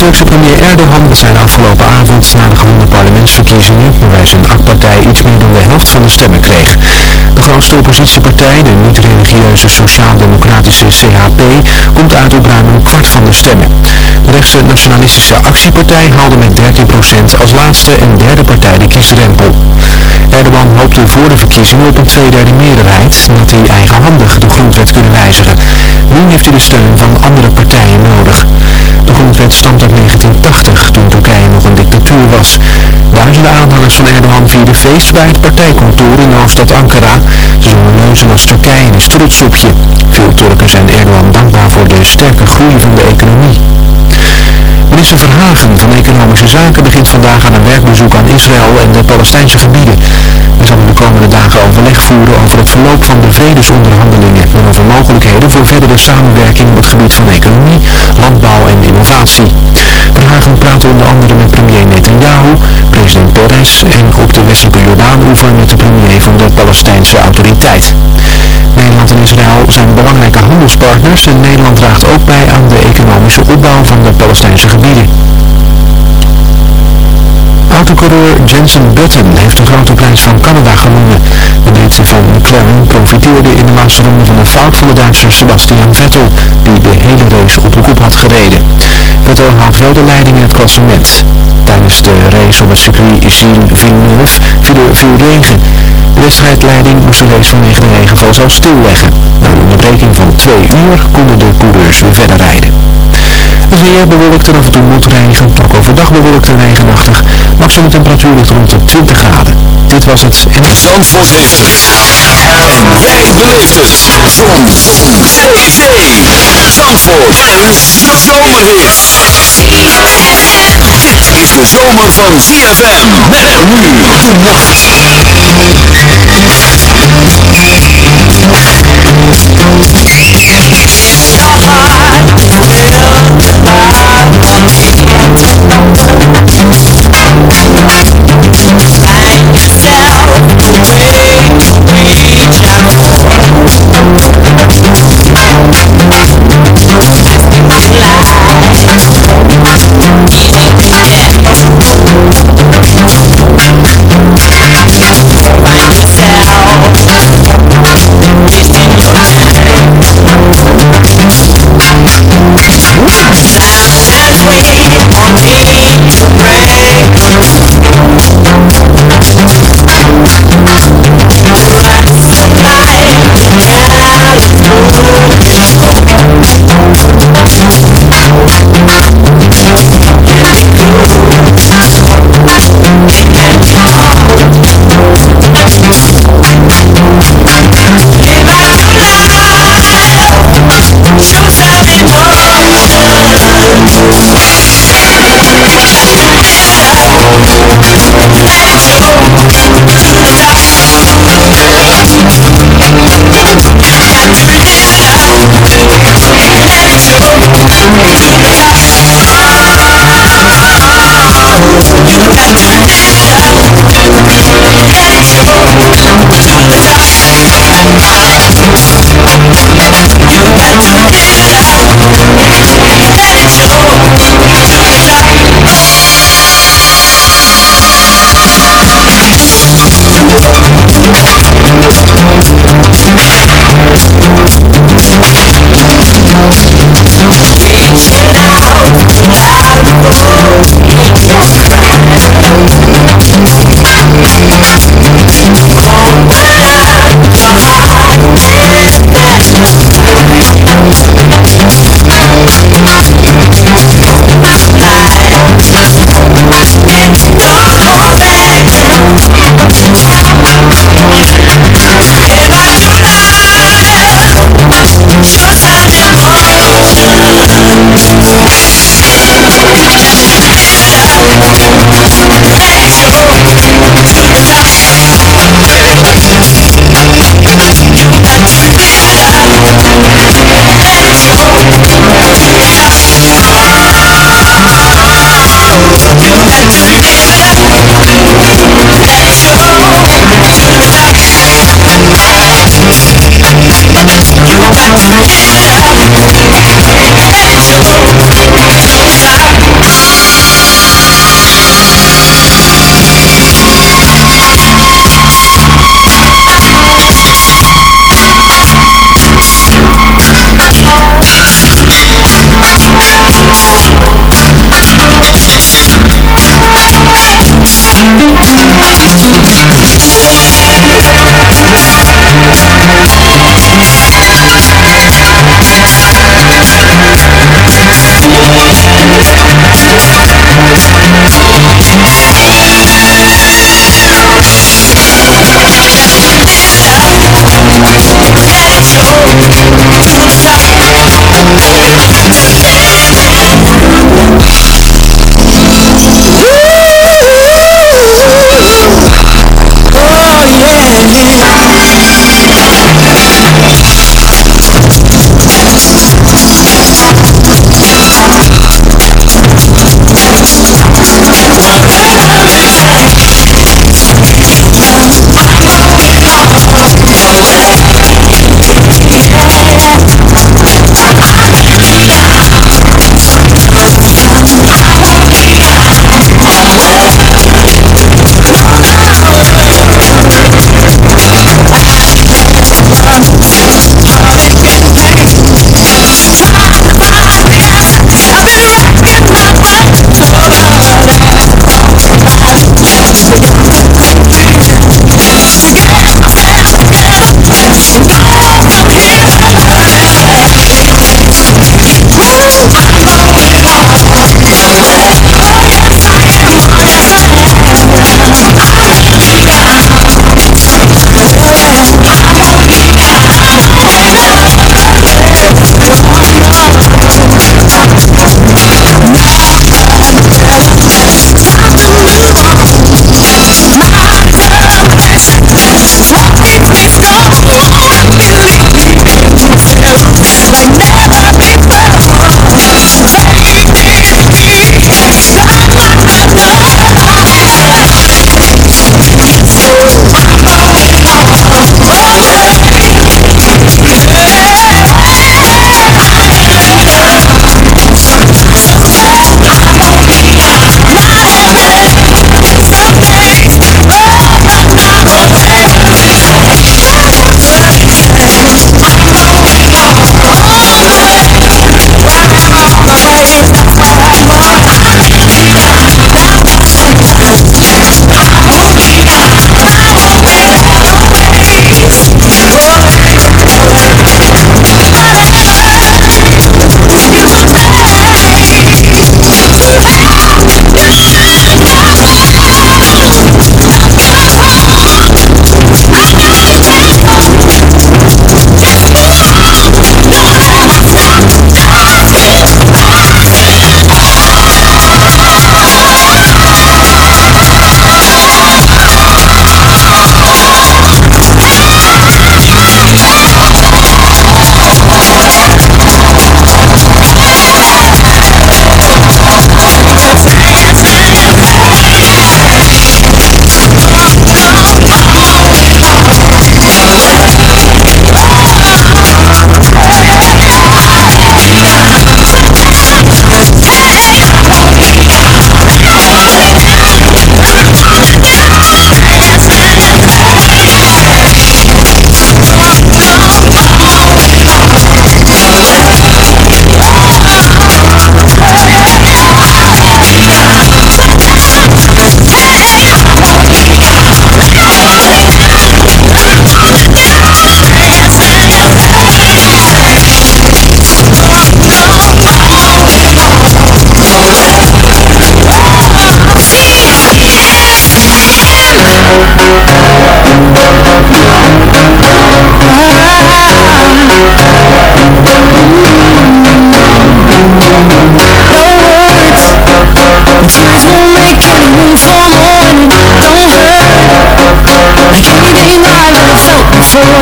Turkse premier Erdogan de afgelopen avond na de gewonnen parlementsverkiezingen, waarbij zijn AK-partij iets meer dan de helft van de stemmen kreeg. De grootste oppositiepartij, de niet-religieuze Sociaal-Democratische CHP, komt uit op ruim een kwart van de stemmen. De rechtse Nationalistische Actiepartij haalde met 13% als laatste en derde partij de kiesdrempel. Erdogan hoopte voor de verkiezingen op een tweederde meerderheid, nadat hij eigenhandig de grondwet kunnen wijzigen. Nu heeft hij de steun van andere partijen nodig. De grondwet stamt uit 1980, toen Turkije nog een dictatuur was. Duizenden aanhangers van Erdogan vierden feest bij het partijkantoor in de hoofdstad Ankara. Ze zongen leuzen als Turkije is trots op je. Veel Turken zijn Erdogan dankbaar voor de sterke groei van de economie. Minister Verhagen van Economische Zaken begint vandaag aan een werkbezoek aan Israël en de Palestijnse gebieden. Hij zal de komende dagen overleg voeren over het verloop van de vredesonderhandelingen en over mogelijkheden voor verdere samenwerking op het gebied van economie, landbouw en innovatie. Verhagen praat onder andere met premier Netanyahu, president Peres en op de westelijke Jordaan-oever met de premier van de Palestijnse autoriteit. Nederland en Israël zijn belangrijke handelspartners en Nederland draagt ook bij aan de economische opbouw van de Palestijnse gebieden. Autocoureur Jensen Button heeft de grote prijs van Canada gewonnen. De Britse van McLaren profiteerde in de laatste ronde van een fout van de Duitser Sebastian Vettel, die de hele race op de kop had gereden. Vettel haalt wel de leiding in het klassement. Tijdens de race op het circuit Gilles Villeneuve viel veel regen. De wedstrijdleiding moest de race vanwege de regenval zelfs stilleggen. Na een onderbreking van twee uur konden de coureurs weer verder rijden. Het weer bewolkt en af en toe motregen, ook overdag bewolkt en regenachtig. Maximum temperatuur ligt rond de 20 graden. Dit was het en... Zandvoort heeft het. En jij beleeft het. Zon. Zee. Zee. Zandvoort. En zomerhit. Dit is de zomer van ZFM. Met nu de nacht.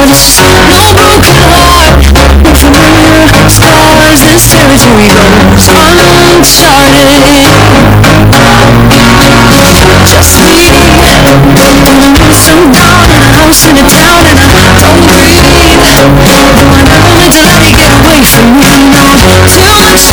No broken heart, no familiar scars. This territory goes uncharted. Just me in the sundown in a house in a town and I don't breathe. No, I never meant to let you get away from me. Now too much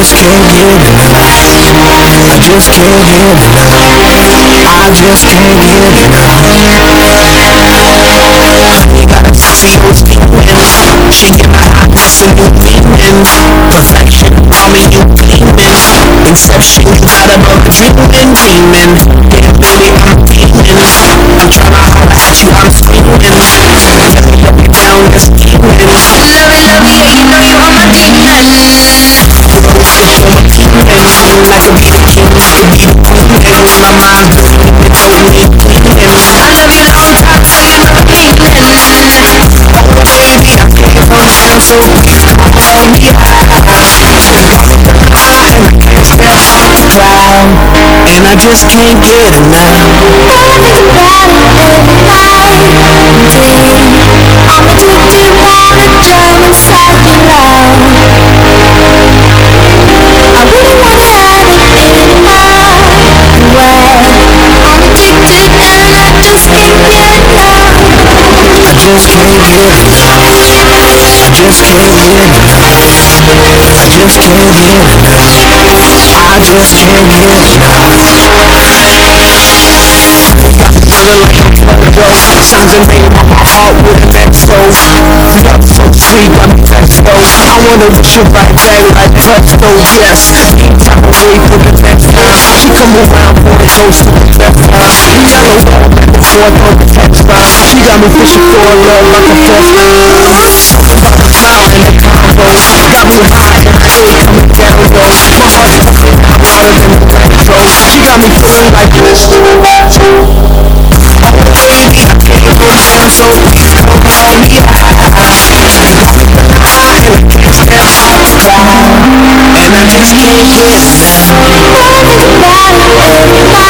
just can't get enough. I just can't get enough. I just can't get enough. You gotta see those demons. Get my eyes and you demons. Perfection, call me you demons. Inception, you got above the demon, demon. Yeah, baby, I'm demons. I'm tryna holler at you, I'm screaming. Let me you down, let's demons. Love it, love it, I could be the king, I could be the queen And when my mind you can throw me demons I love you long time, so you I'm demon. Oh baby, I can't hold down so please come on me high And I can't the cloud And I just can't get enough think about it every night and day. I'm addicted, just can't get enough. I just can't get enough. I just can't get enough. I just can't get enough. Feeling like I'm Virgo Signs a name on my heart with an XO Love so sweet, let me though I wanna wish you right back like presto, yes. Anytime I wait for the next time She come around, boy, goes to the left line Yellow ball back and forth on the text line She got me fishing for a love like a fresh line About the combo Got me high and I ain't coming down low My heart is clean out louder than the nitro She got me feeling like this. Baby, I can't it down, so please come on me high just can't get enough All I think about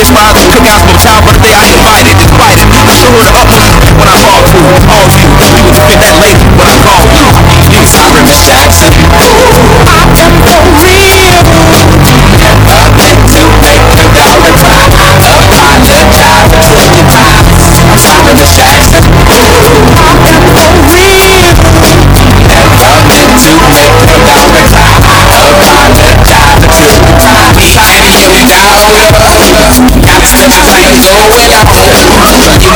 She had fish fries and cookouts for my child birthday. I invited,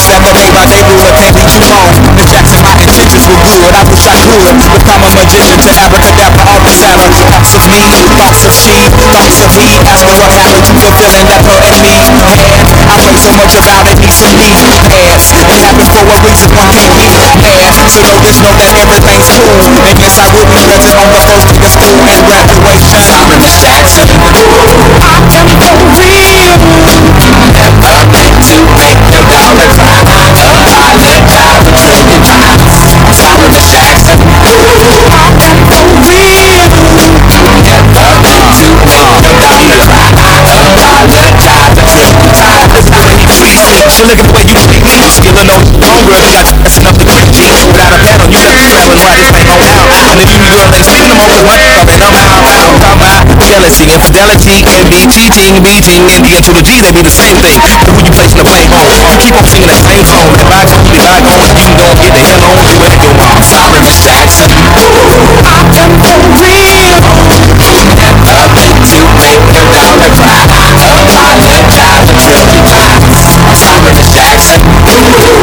and notice that the day by day rule it can't be too long. Miss Jackson, my intentions were good. I wish I could become a magician to abracadabra all the Sarah. Thoughts of me, thoughts of she, thoughts of he. Asking what happened to the feeling that her and me had. I pray so much about it, need some me pads. It happened for a reason, why can't be mad? So know this, know that everything's cool. And yes, I will be present on the first day of school and graduation. I'm. I a Sorry, Miss Jackson I am for real. Never meant to So look at the way you. treat me Still a no longer Got you messing up the creep me Without a pad on you never smelling Why this thing on out And if you girl ain't speaking I'm only one Coming up out out jealousy Infidelity Envy Cheating Beating And the the G They be the same thing But who you placing the blame on You keep on singing that same song Let bygones be bygones You can and get the hell on You and your mom Sorry, Miss Jackson Ooh, I am for real. Never meant to make your dollar cry Apologize a trillion times Sorry, Miss Jackson I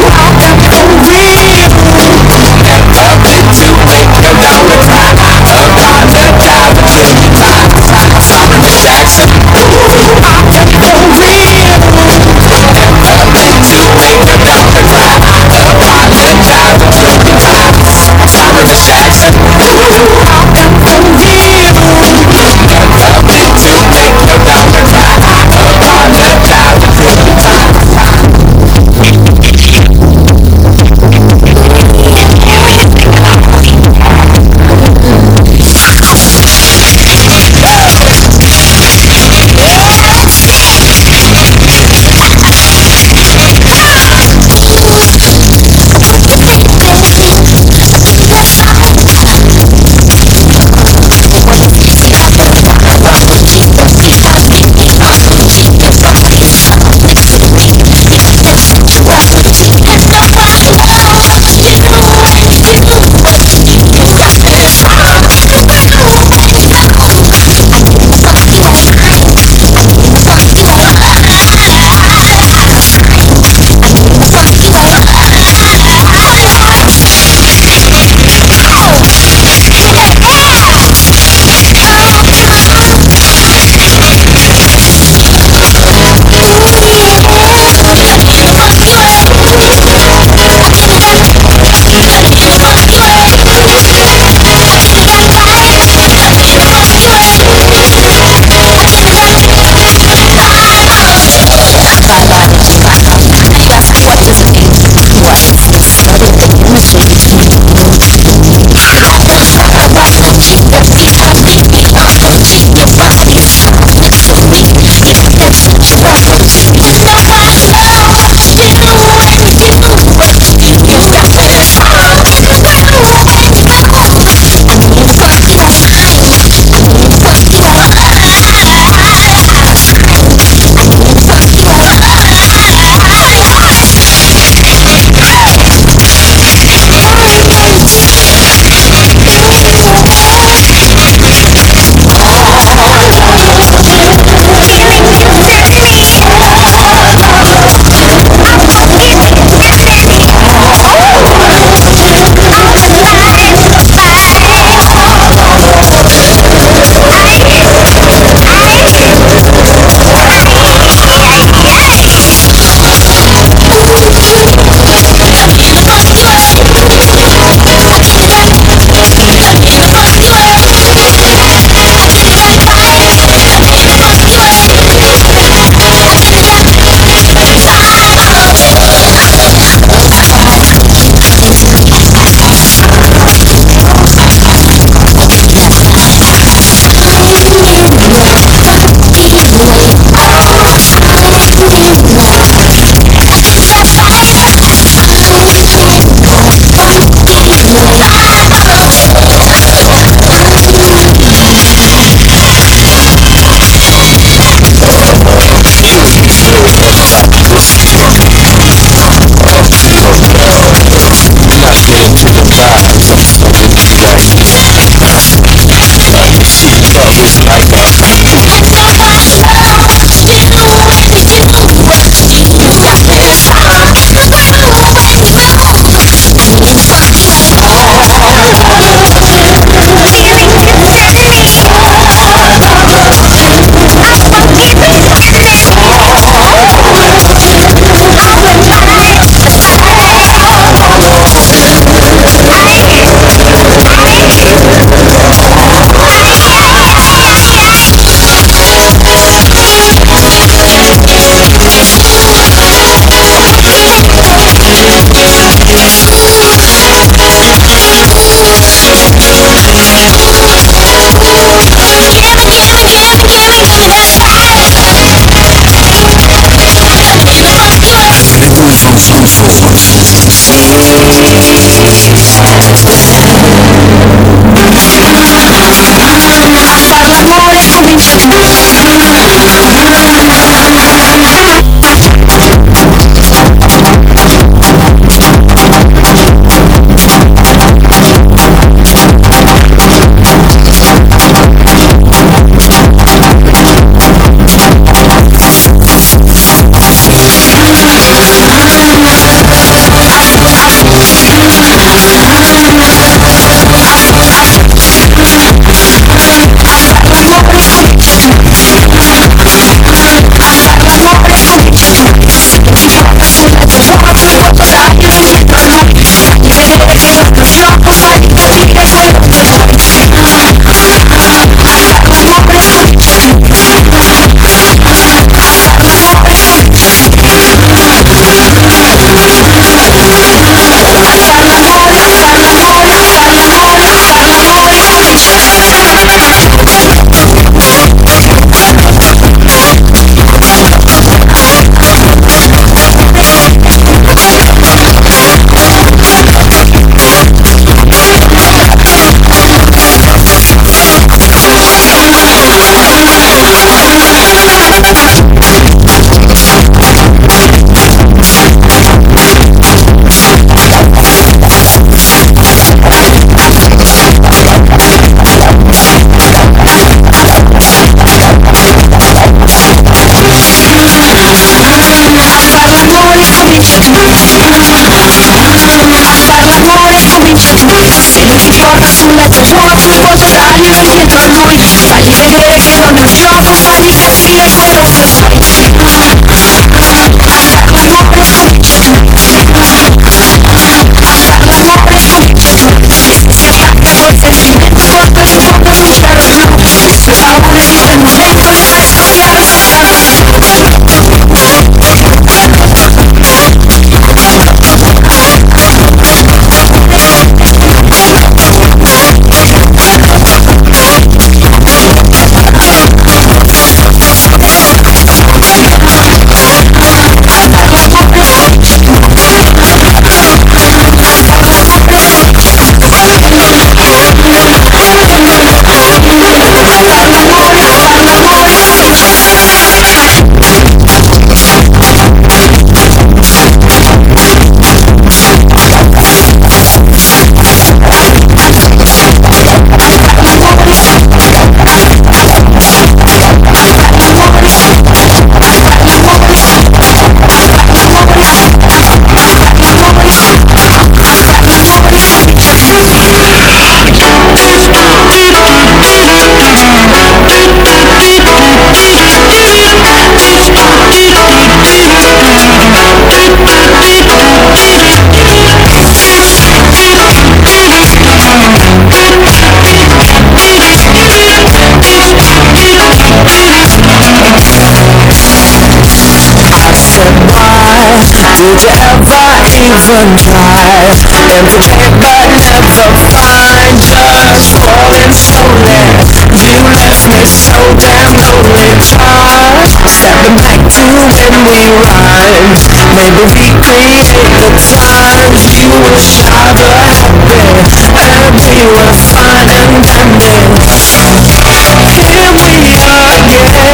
Infiltrate but never find Just falling so slowly You left me so damn lonely Just stepping back to when we rhymed Maybe recreate the times You were shy but happy And we were fine and dandy Here we are again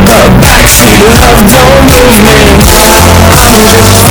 a backseat love don't move me. I'm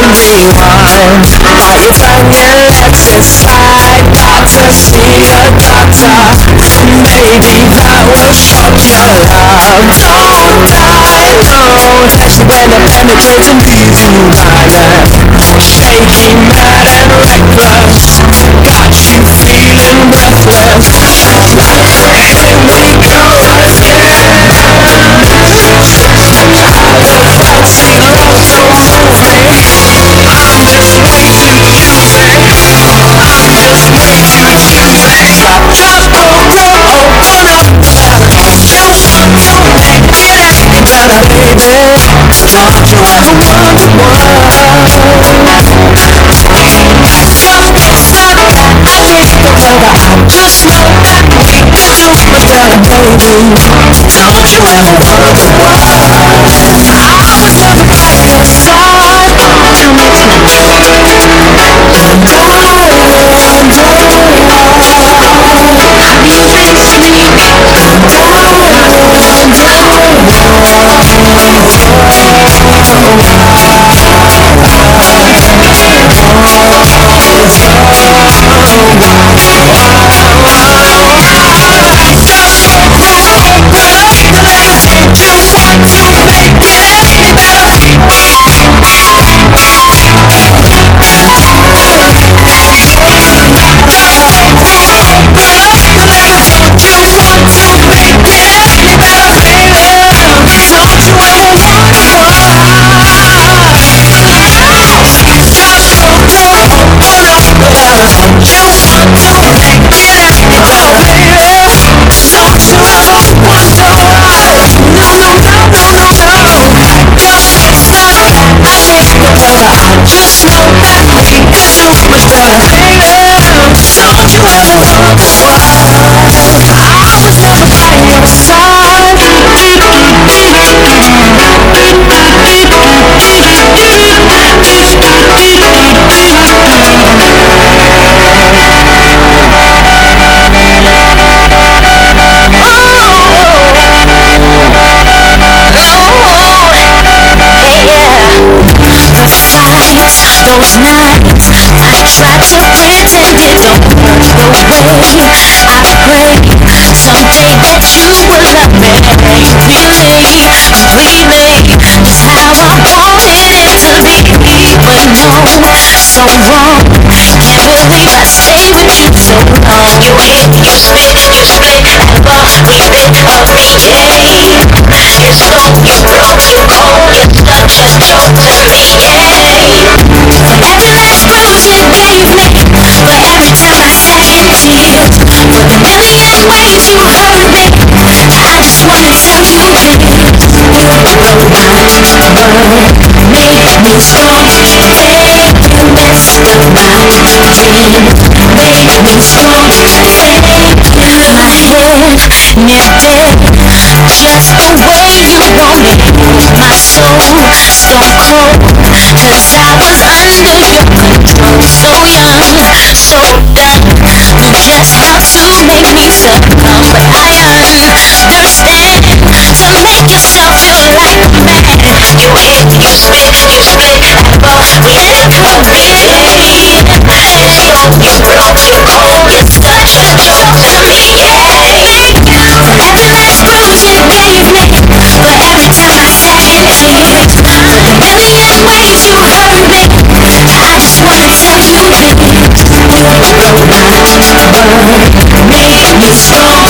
and rewind Are you banging? Let's decide Got to see a doctor Maybe that will shock your love. Don't die alone When it penetrates into you Shaky, mad and reckless. Got you feeling breathless those nights I tried to pretend it don't hurt the way I pray someday that you will love me Really, completely Just how I wanted it to be But no, so wrong Can't believe I stayed with you so long You hit, you spit, And what we bit of yeah You stole, you broke, you cold You're such a joke to me, yeah So young, so dumb you just hard to make me suffer, but I am perfect To make yourself feel like a man You hate, you hate, you hate But we hate what we hate And you, you grow to own Such a joke to me, yeah You every the last bruise you gave me But every time I said it to A million ways you hurt me I just wanna tell you, baby Make me strong.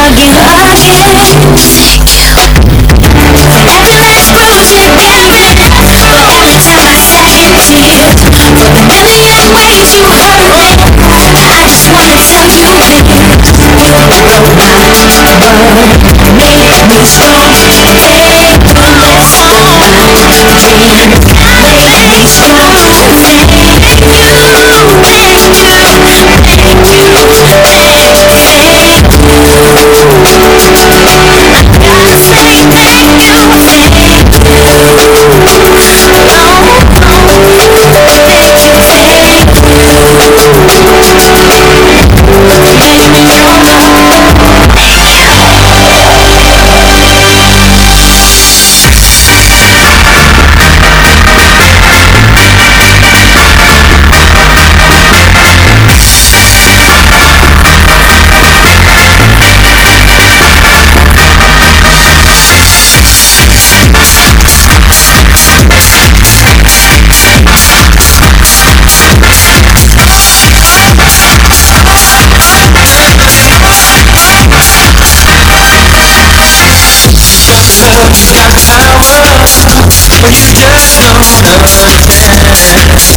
But you just don't understand.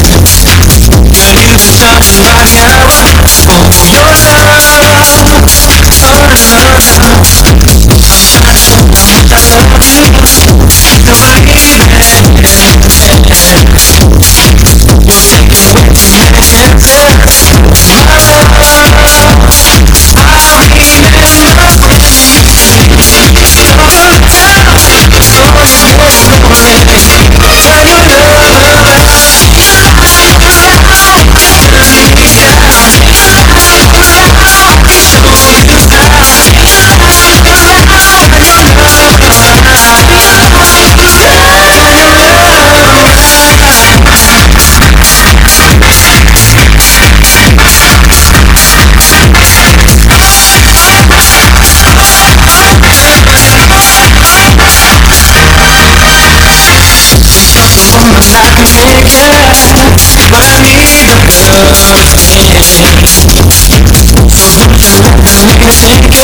Nigga, thank you.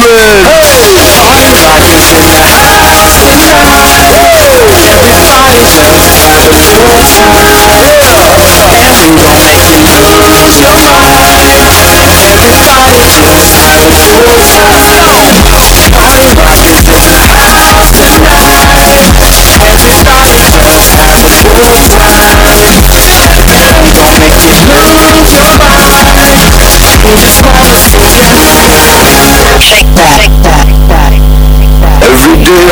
Zeppelin.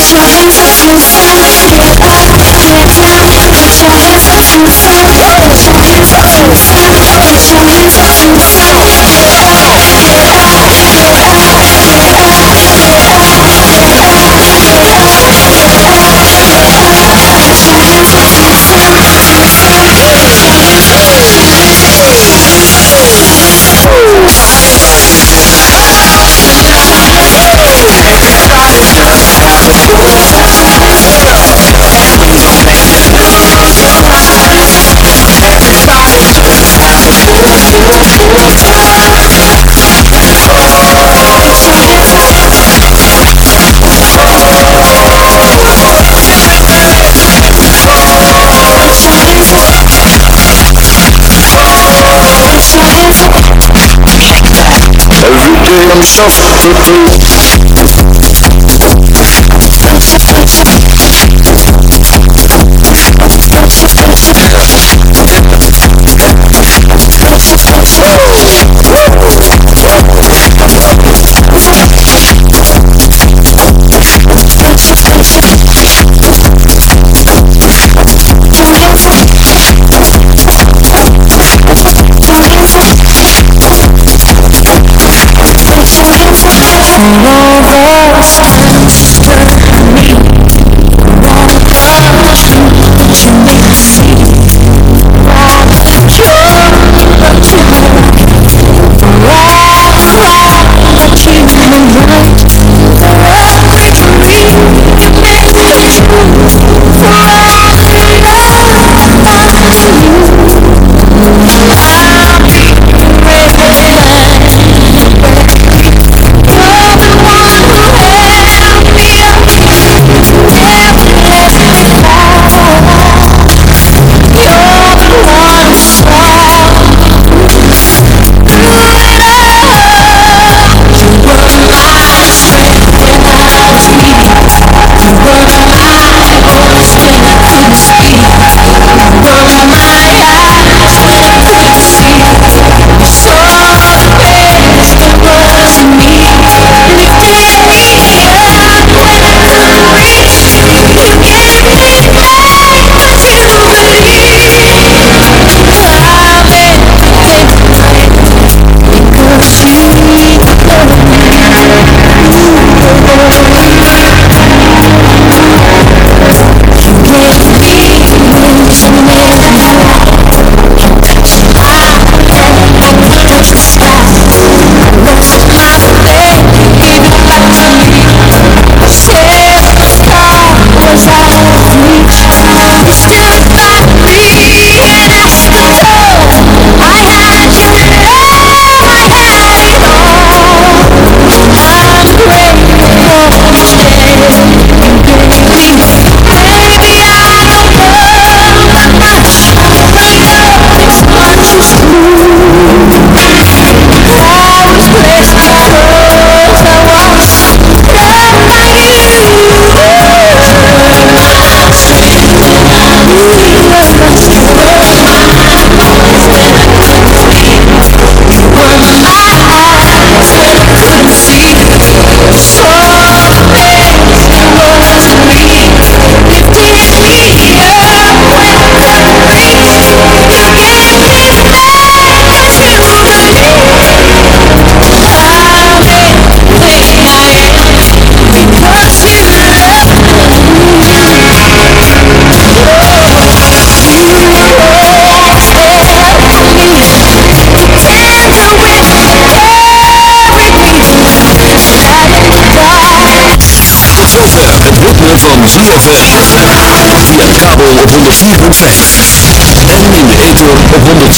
Every day I'm shuffling.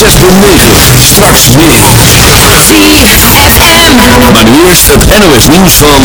zes voor negen. Straks meer. ZFM. Maar nu eerst het NOS nieuws van...